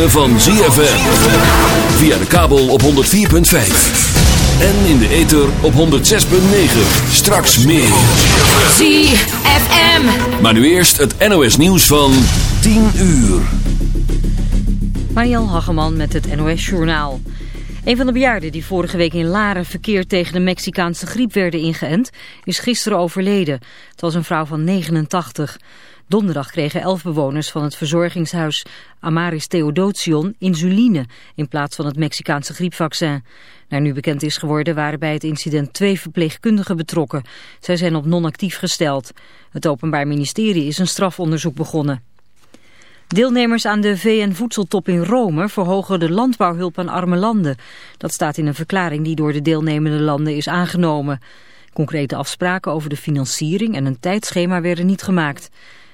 Ritme van ZFM. Via de kabel op 104.5. En in de ether op 106.9. Straks meer. ZFM. Maar nu eerst het NOS nieuws van 10 uur. Mariel Hageman met het NOS Journaal. Een van de bejaarden die vorige week in Laren verkeerd tegen de Mexicaanse griep werden ingeënt, is gisteren overleden. Het was een vrouw van 89. Donderdag kregen elf bewoners van het verzorgingshuis Amaris Theodotion insuline in plaats van het Mexicaanse griepvaccin. Naar nu bekend is geworden waren bij het incident twee verpleegkundigen betrokken. Zij zijn op non-actief gesteld. Het Openbaar Ministerie is een strafonderzoek begonnen. Deelnemers aan de VN-voedseltop in Rome verhogen de landbouwhulp aan arme landen. Dat staat in een verklaring die door de deelnemende landen is aangenomen. Concrete afspraken over de financiering en een tijdschema werden niet gemaakt.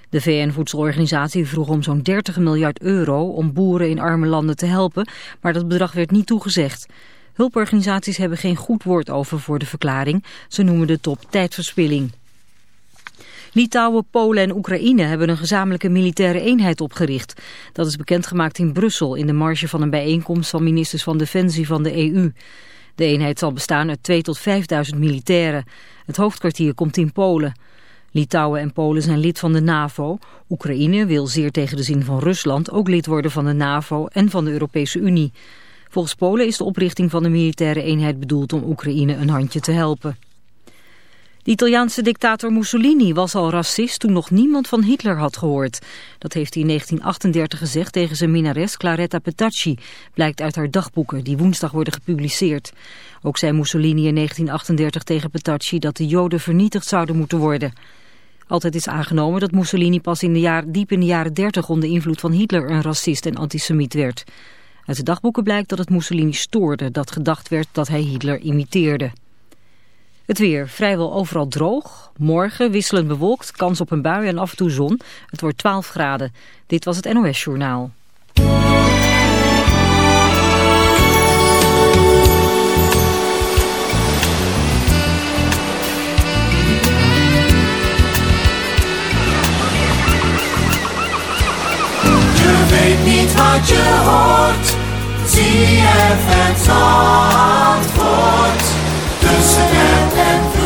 De VN-voedselorganisatie vroeg om zo'n 30 miljard euro om boeren in arme landen te helpen, maar dat bedrag werd niet toegezegd. Hulporganisaties hebben geen goed woord over voor de verklaring. Ze noemen de top tijdverspilling. Litouwen, Polen en Oekraïne hebben een gezamenlijke militaire eenheid opgericht. Dat is bekendgemaakt in Brussel in de marge van een bijeenkomst van ministers van Defensie van de EU. De eenheid zal bestaan uit 2 tot 5.000 militairen. Het hoofdkwartier komt in Polen. Litouwen en Polen zijn lid van de NAVO. Oekraïne wil zeer tegen de zin van Rusland ook lid worden van de NAVO en van de Europese Unie. Volgens Polen is de oprichting van de militaire eenheid bedoeld om Oekraïne een handje te helpen. De Italiaanse dictator Mussolini was al racist toen nog niemand van Hitler had gehoord. Dat heeft hij in 1938 gezegd tegen zijn minnares Claretta Petacci, blijkt uit haar dagboeken die woensdag worden gepubliceerd. Ook zei Mussolini in 1938 tegen Petacci dat de Joden vernietigd zouden moeten worden. Altijd is aangenomen dat Mussolini pas in de jaren, diep in de jaren 30 onder invloed van Hitler een racist en antisemiet werd. Uit de dagboeken blijkt dat het Mussolini stoorde dat gedacht werd dat hij Hitler imiteerde. Het weer vrijwel overal droog. Morgen wisselend bewolkt, kans op een bui en af en toe zon. Het wordt 12 graden. Dit was het NOS Journaal. Niet wat je hoort. Zie het antwoord. Tussen app en vloed.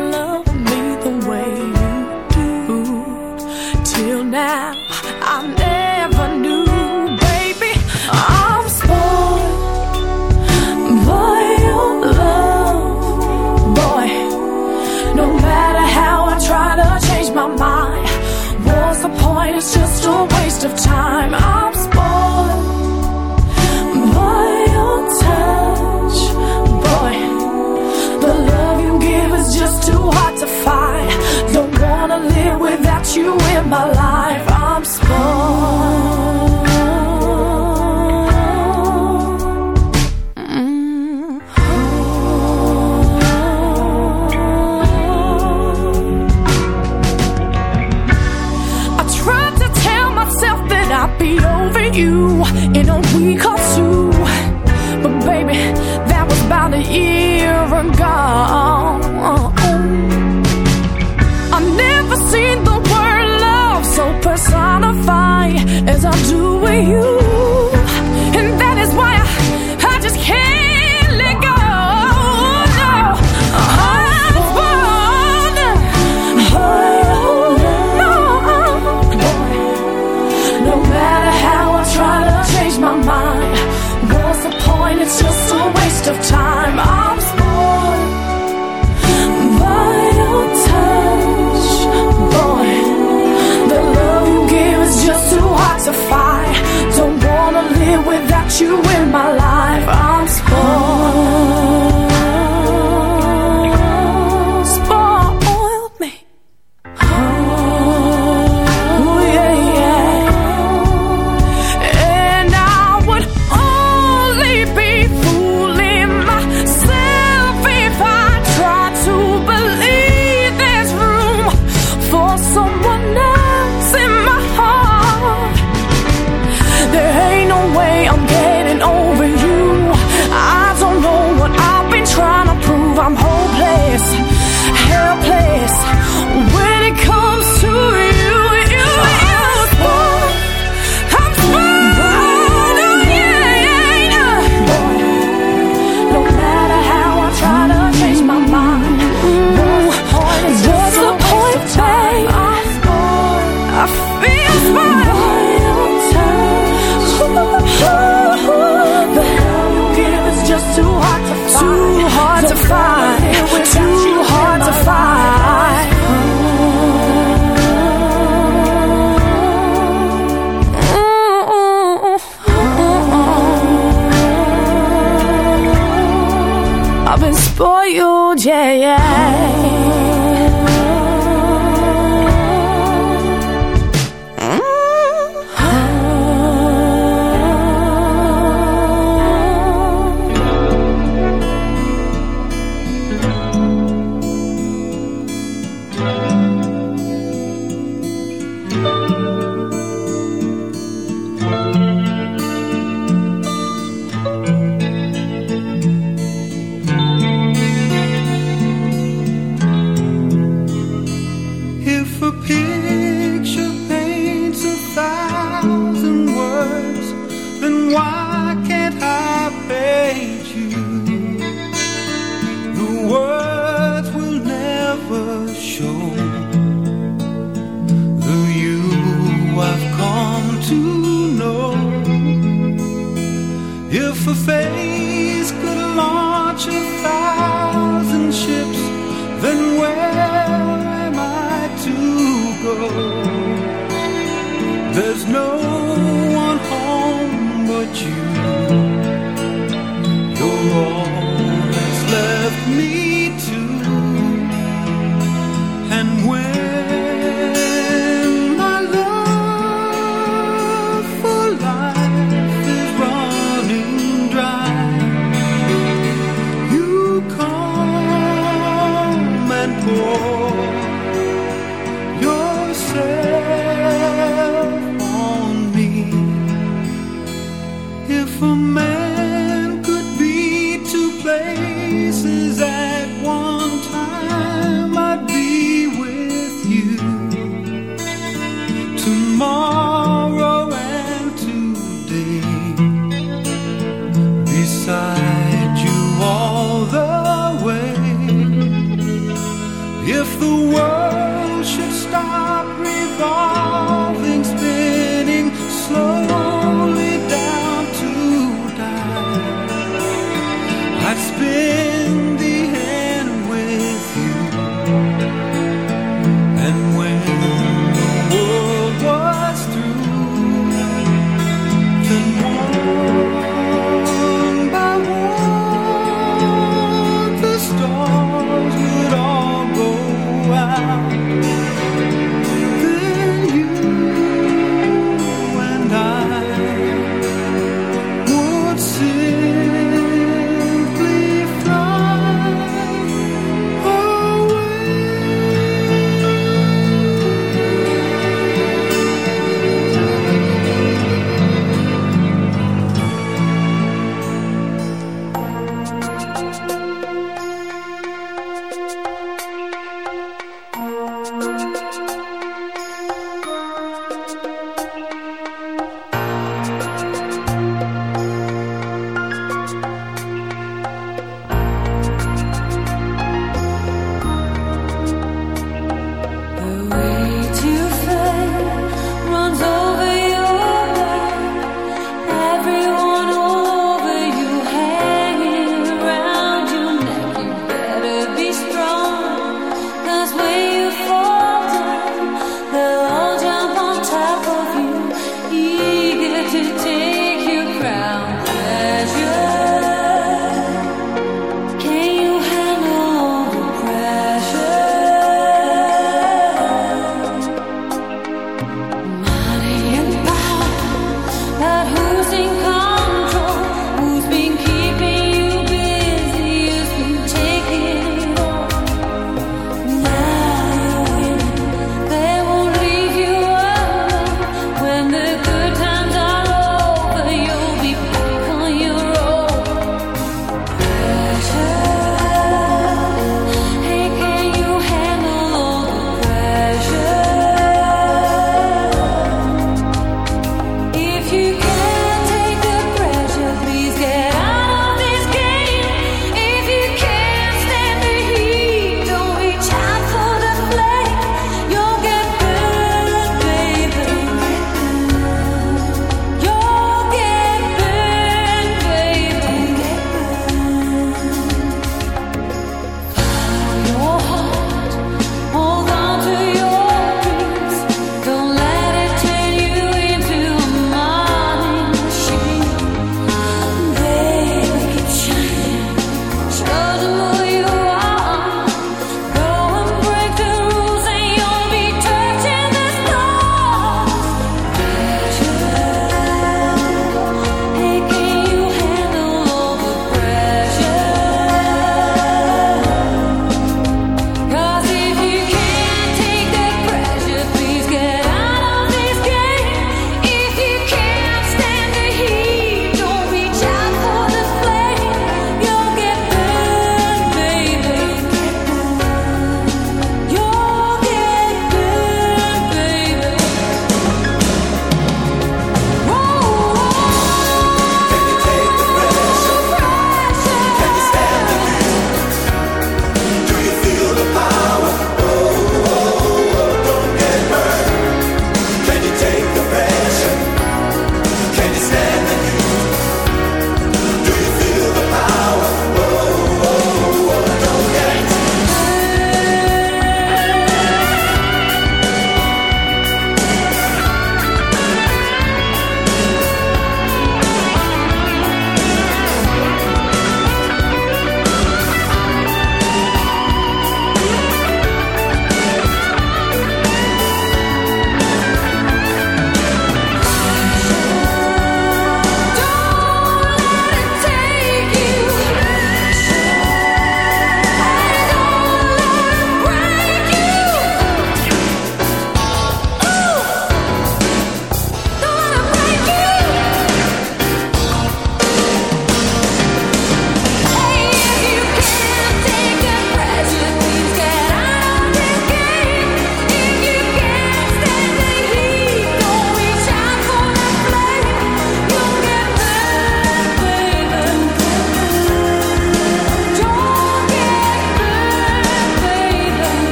waste of time. I'm spoiled by your touch, boy. The love you give is just too hard to find. Don't wanna live without you in my life. You in a week or two. But baby, that was about a year ago. Yeah, yeah.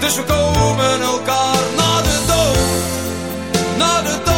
dus we komen elkaar na de dood. Na de dood.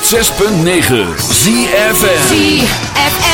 106.9 ZFM. ZFM.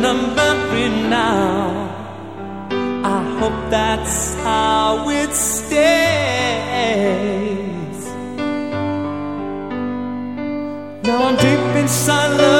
remember me now. I hope that's how it stays. Now I'm deep inside love.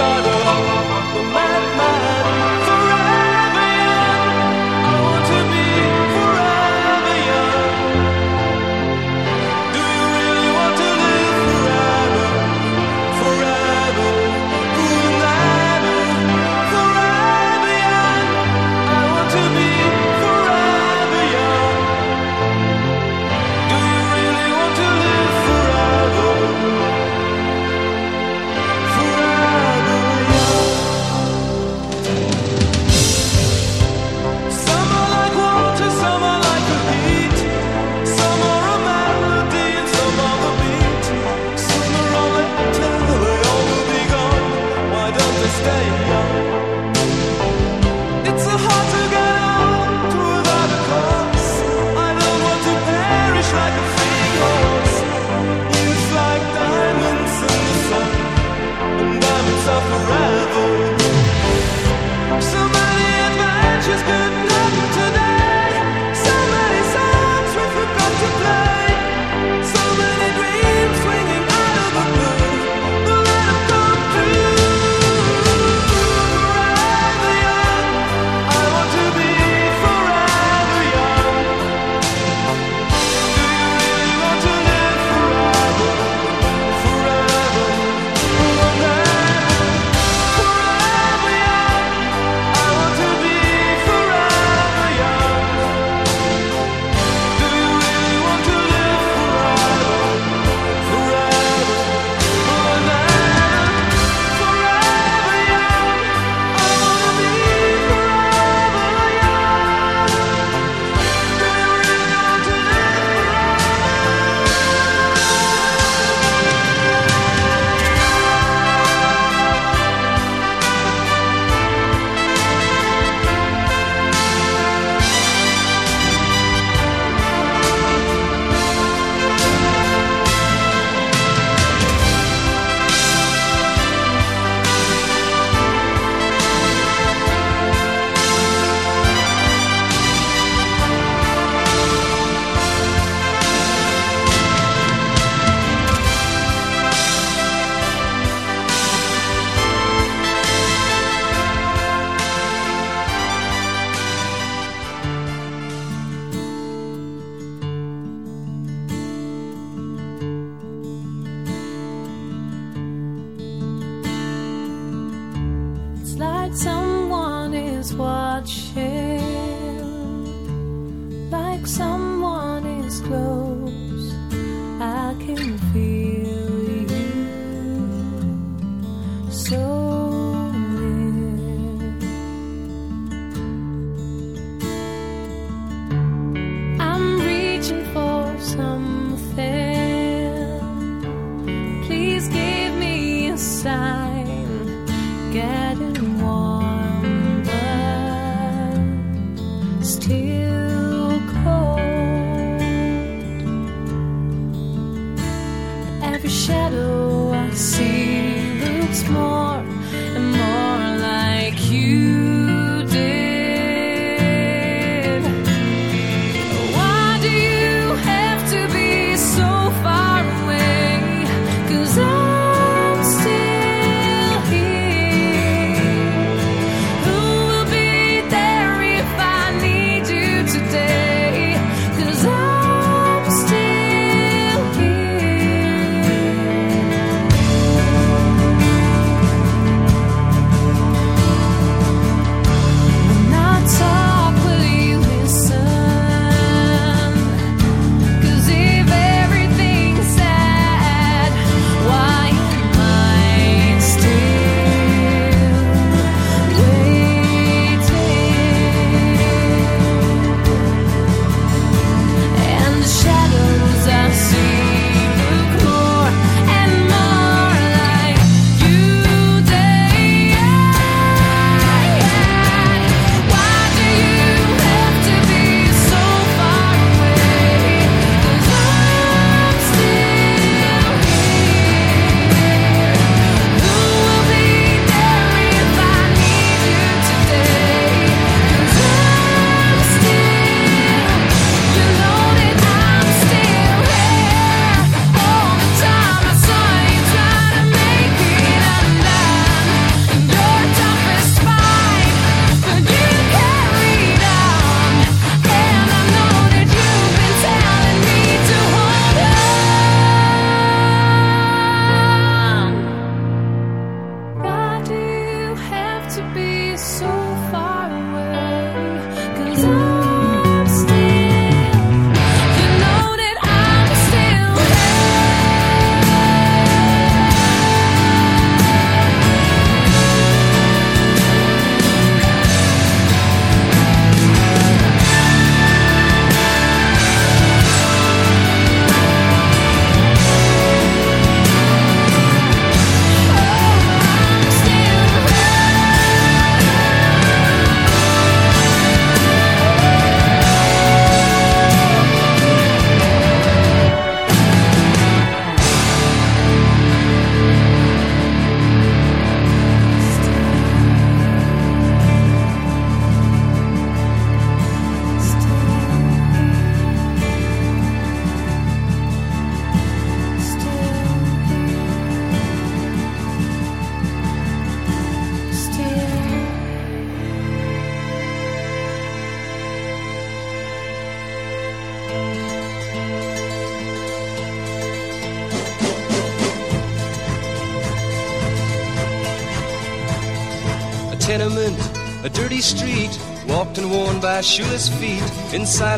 but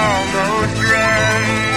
all those drums.